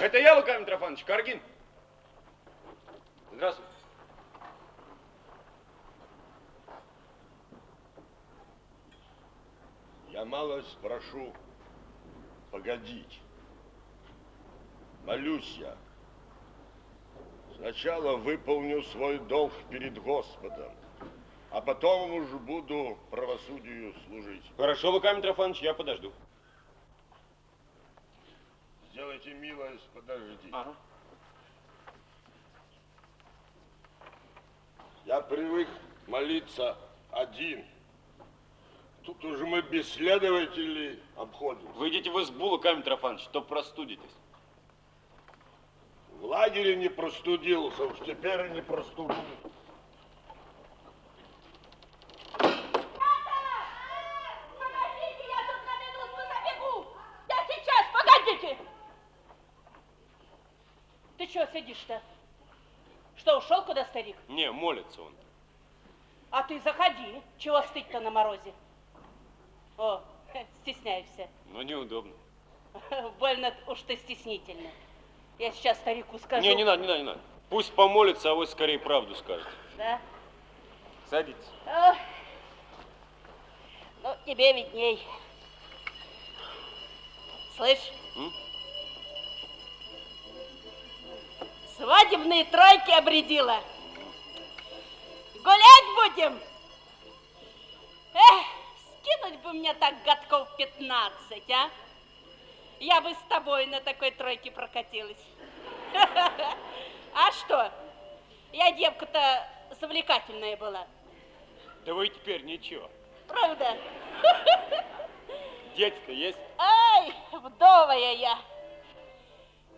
Это я, Лука Митрофанович, Каргин. Здравствуй. Я малость прошу погодить. Молюсь я. Сначала выполню свой долг перед Господом, а потом уж буду правосудию служить. Хорошо, Лука Митрофанович, я подожду. Молиться один. Тут уже мы без следователей обходимся. Выйдите в избу, Лука Митрофанович, то простудитесь. В лагере не простудился, уж теперь и не простужусь. Подождите, я тут на минутку забегу. Я сейчас, погодите. Ты что сидишь-то? Что, ушел куда, старик? Не, молится он. А ты заходи. Чего стыть-то на морозе? О, стесняешься. Но неудобно. *laughs* Больно уж ты стеснительно. Я сейчас старику скажу. Не, не надо, не надо, не надо. Пусть помолится, а вы скорее правду скажет. Да? Садитесь. Ох. Ну, тебе видней. Слышь? М? Свадебные тройки обредила. Гулять будем? Эх, скинуть бы мне так годков 15, а? Я бы с тобой на такой тройке прокатилась. *laughs* А что? Я девка-то завлекательная была. Да вы теперь ничего. Правда? *laughs* Дети-то есть? Ай, вдовая я.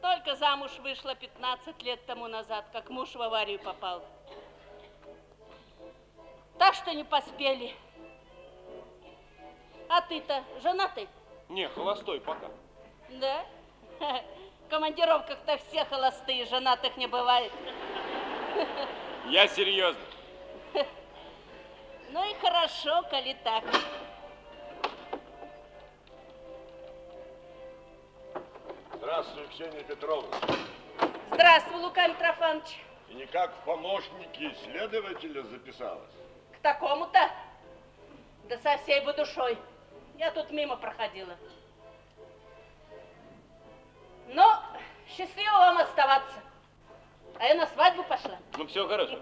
Только замуж вышла 15 лет тому назад, как муж в аварию попал. Так что не поспели. А ты-то женатый? Не, холостой пока. Да? В командировках-то все холостые, женатых не бывает. Я серьезно. Ну и хорошо, коли так. Здравствуй, Ксения Петровна. Здравствуй, Лука Митрофанович. И никак в помощники следователя записалась. Такому-то? Да со всей бы душой. Я тут мимо проходила. Ну, счастливо вам оставаться. А я на свадьбу пошла. Ну все хорошо.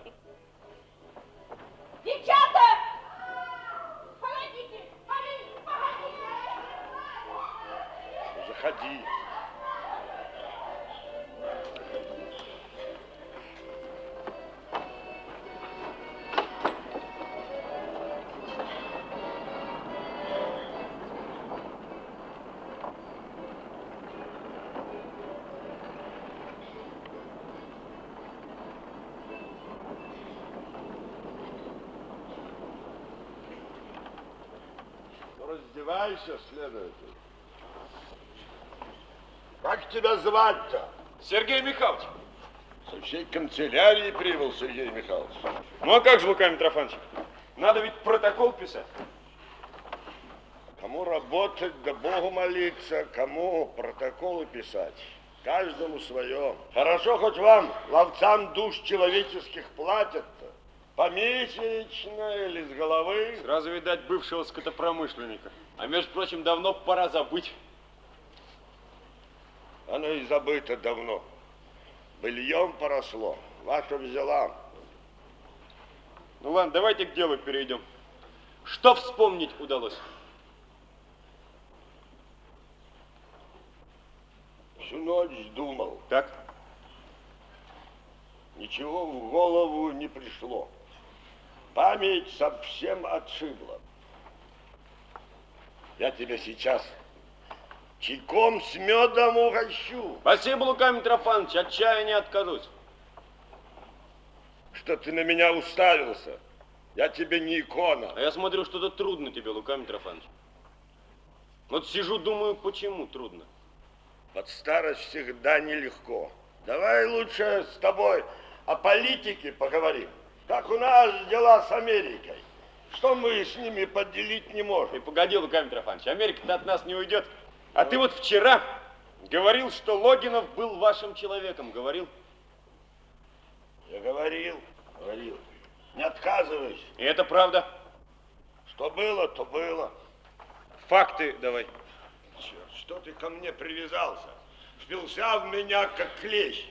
Раздевайся, следователь. Как тебя звать-то? Сергей Михайлович. Со всей канцелярии прибыл Сергей Михайлович. Ну а как же, Лука Митрофанович? Надо ведь протокол писать. Кому работать, да Богу молиться, кому протоколы писать. Каждому свое. Хорошо, хоть вам, ловцам душ человеческих, платят-то. Помесячно или с головы. Сразу видать бывшего скотопромышленника. А между прочим, давно пора забыть. Оно и забыто давно. Быльем поросло. Ваша взяла. Ну ладно, давайте к делу перейдем. Что вспомнить удалось? Всю ночь думал. Так? Ничего в голову не пришло. Память совсем отшибла. Я тебя сейчас чайком с медом угощу. Спасибо, Лука Митрофанович, от чая не откажусь. Что ты на меня уставился? Я тебе не икона. А я смотрю, что-то трудно тебе, Лука Митрофанович. Вот сижу, думаю, почему трудно? Под старость всегда нелегко. Давай лучше с тобой о политике поговорим. Как у нас дела с Америкой? Что мы с ними поделить не можем? Ты погоди, Лука Митрофанович, Америка-то от нас не уйдет. А ты вот вчера Говорил, что Логинов был вашим человеком. Говорил? Я говорил, говорил. Не отказываюсь. И это правда? Что было, то было. Факты давай. Черт, что ты ко мне привязался? Впился в меня, как клещ.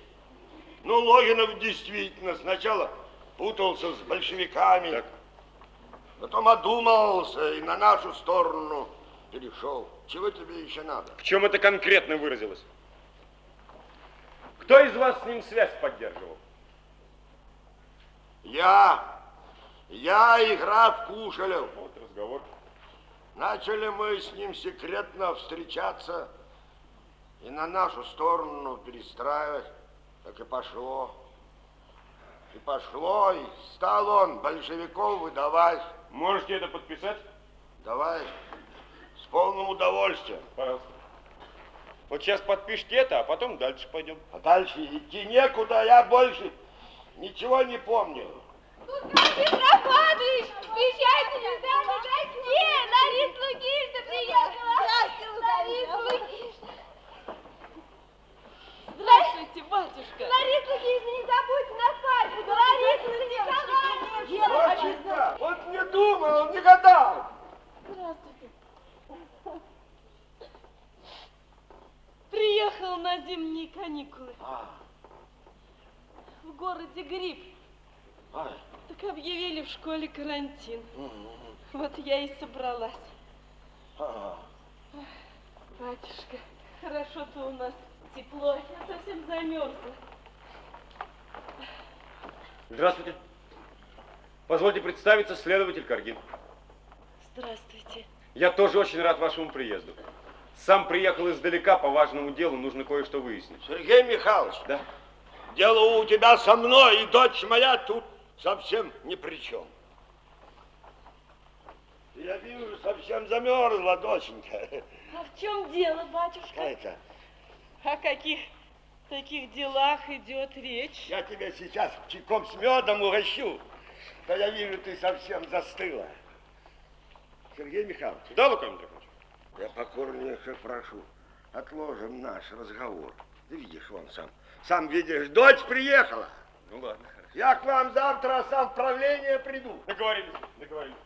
Ну, Логинов действительно сначала путался с большевиками. Так. Потом одумался и на нашу сторону перешел. Чего тебе еще надо? В чем это конкретно выразилось? Кто из вас с ним связь поддерживал? Я. Я и граф Кушелев. Вот разговор. Начали мы с ним секретно встречаться и на нашу сторону перестраивать. Так и пошло. И пошло, и стал он большевиков выдавать. Можете это подписать? Давай. С полным удовольствием. Пожалуйста. Вот сейчас подпишите это, а потом дальше пойдем. А дальше идти некуда, я больше ничего не помню. Петр Ахматович, езжайте, нельзя на гостей. Лариса Лукишна приехала. Здравствуйте, Лариса Лукишна. Здравствуйте, батюшка. Лариса Лукишна, не забудьте на свадьбу. Лариса Николаевна. Доченька, вот не думал, не гадал. Здравствуйте. Приехал на зимние каникулы. А. В городе Гриб. Ай. Так объявили в школе карантин. Вот я и собралась. А. Батюшка, хорошо-то у нас тепло. Я совсем замерзла. Здравствуйте. Позвольте представиться, следователь Каргин. Здравствуйте. Я тоже очень рад вашему приезду. Сам приехал издалека по важному делу, нужно кое-что выяснить. Сергей Михайлович. Да? Дело у тебя со мной, и дочь моя тут совсем ни при чем. Я вижу, совсем замерзла, доченька. А в чем дело, батюшка? Это, О каких таких делах идет речь? я тебя сейчас чайком с медом угощу. Да я вижу, ты совсем застыла. Сергей Михайлович. Да, Лука Митрофанович? Я покорнейше прошу, отложим наш разговор. Ты видишь, вон сам. Сам видишь, дочь приехала. Ну ладно. Я к вам завтра сам в правление приду. Договорились, договорились.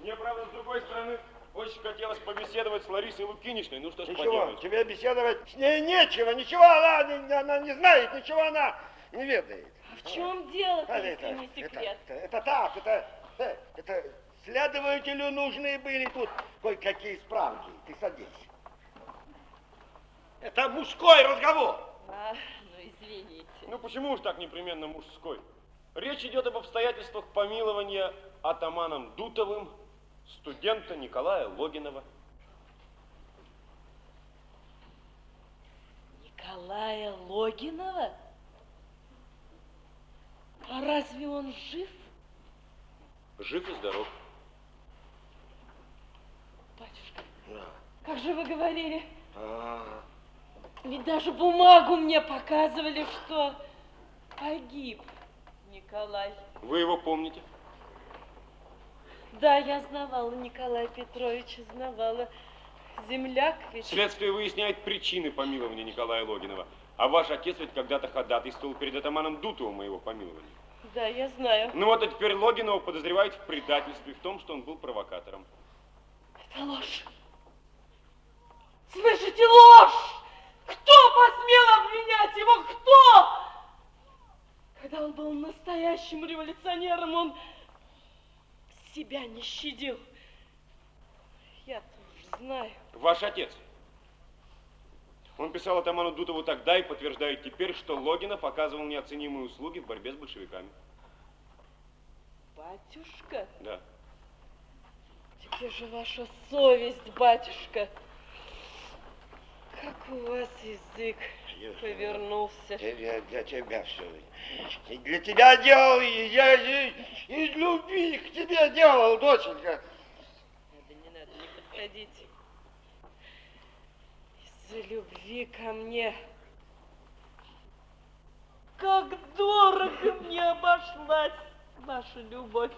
Мне, правда, с другой стороны, очень хотелось побеседовать с Ларисой Лукиничной. Ну что ж Ничего, поделать. тебе беседовать с ней нечего. Ничего она, не- она не знает, ничего она не ведает. В чем дело, А, если это, не это, секрет? это, это так, это, э, это следователю нужны были тут кое-какие справки. Ты садись. Это мужской разговор. А, ну извините. Ну почему уж так непременно мужской? Речь идет об обстоятельствах помилования атаманом Дутовым студента Николая Логинова. Николая Логинова? А разве он жив? Жив и здоров. Батюшка, Да. как же вы говорили? А, Ведь даже бумагу мне показывали, что погиб Николай. Вы его помните? Да, я знавала Николая Петровича, знавала. Земляк ведь. Следствие выясняет причины помилования Николая Логинова. А ваш отец ведь когда-то ходатайствовал перед атаманом Дутовым о его помиловании. Да, я знаю. Ну вот, а теперь Логинова подозревают в предательстве, в том, что он был провокатором. Это ложь. Слышите, ложь! Кто посмел обвинять его? Кто? Когда он был настоящим революционером, он себя не щадил. Я-то уж знаю. Ваш отец. Он писал атаману Дутову тогда и подтверждает теперь, что Логинов оказывал неоценимые услуги в борьбе с большевиками. Батюшка, Да. где же ваша совесть, батюшка? Как у вас язык повернулся. Я для тебя все. И для тебя делал, и я и- из любви к тебе делал, доченька. Надо, не надо, не подходите. Из-за любви ко мне. Как дорого мне обошлась ваша любовь.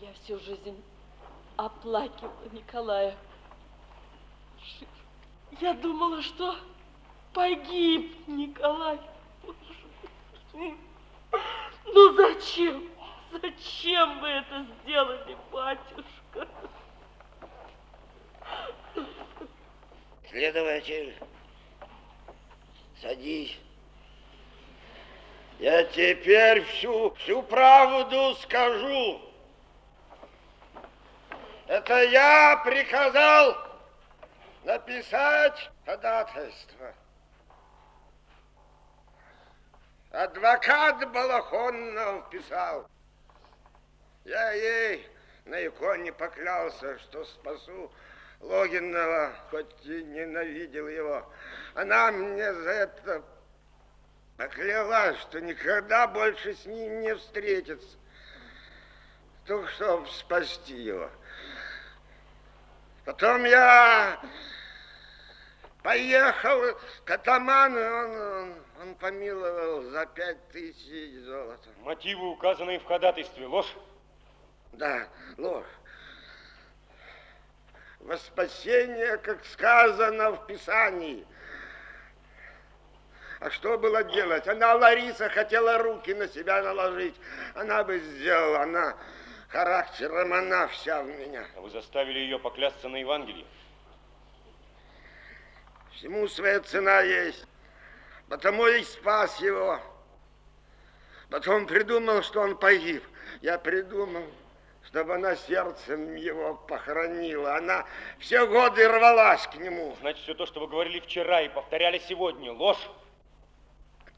Я всю жизнь оплакивала Николая. Жив, Я думала, что погиб Николай. Ну зачем? Зачем вы это сделали, батюшка? Следователь, садись. Я теперь всю, всю правду скажу. Это я приказал написать ходатайство. Адвокат Балахонов писал. Я ей на иконе поклялся, что спасу Логинова, хоть и ненавидел его. Она мне за это поклялась, что никогда больше с ним не встретится. Только чтобы спасти его. Потом я поехал к атаману, он, он, он помиловал за пять тысяч золота. Мотивы, указанные в ходатайстве, ложь? Да, ложь. Во спасение, как сказано в Писании. А что было делать? Она, Лариса, хотела руки на себя наложить. Она бы сделала, она характером, она вся в меня. А вы заставили ее поклясться на Евангелии? Всему своя цена есть. Потому и спас его. Потом придумал, что он погиб. Я придумал, чтобы она сердцем его похоронила. Она все годы рвалась к нему. Значит, все то, что вы говорили вчера и повторяли сегодня, ложь?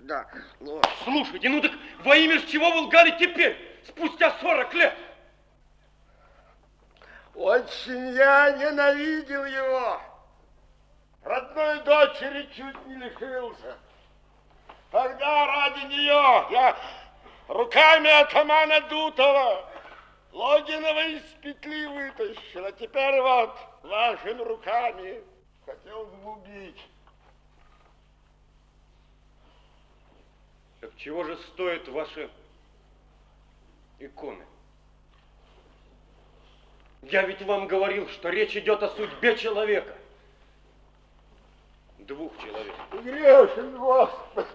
Да, ложь. Слушайте, ну так во имя чего вы лгали теперь, спустя 40 лет? Очень я ненавидел его. Родной дочери чуть не лишился. Тогда ради нее я руками атамана Дутова Логинова из петли вытащил, а теперь вот вашими руками хотел убить. Так чего же стоят ваши иконы? Я ведь вам говорил, что речь идет о судьбе человека. Двух человек. Грешен, Господи.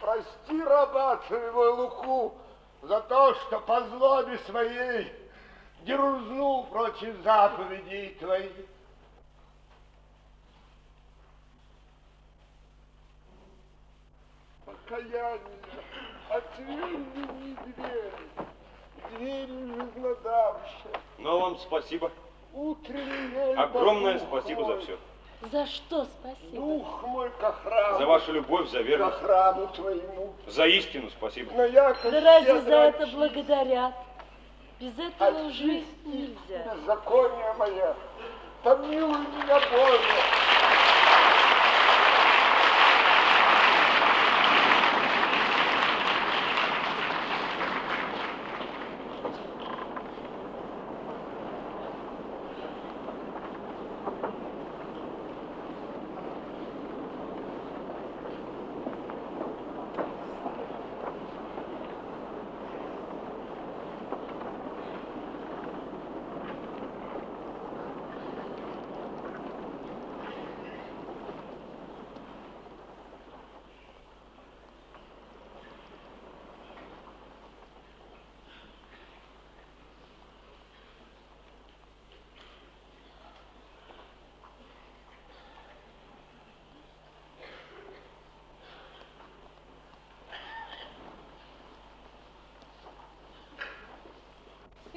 Прости раба твоего Луку за то, что по злобе своей дерзнул против заповедей твоих. Покаяние, отверни мне дверь, дверь жизнодавшая. Но вам спасибо. Утренний Огромное спасибо за все. За что спасибо? Дух мой ко храму. За вашу любовь, за Ко верность. храму твоему. За истину спасибо. Но я Да разве за это благодарят? Без этого жить нельзя. Беззаконие мое, помилуй меня, Боже.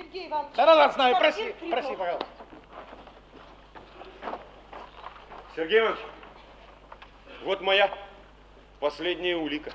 Сергей Иванович. Да-да-да, знаю, Там проси, проси, пожалуйста. Сергей Иванович, вот моя последняя улика.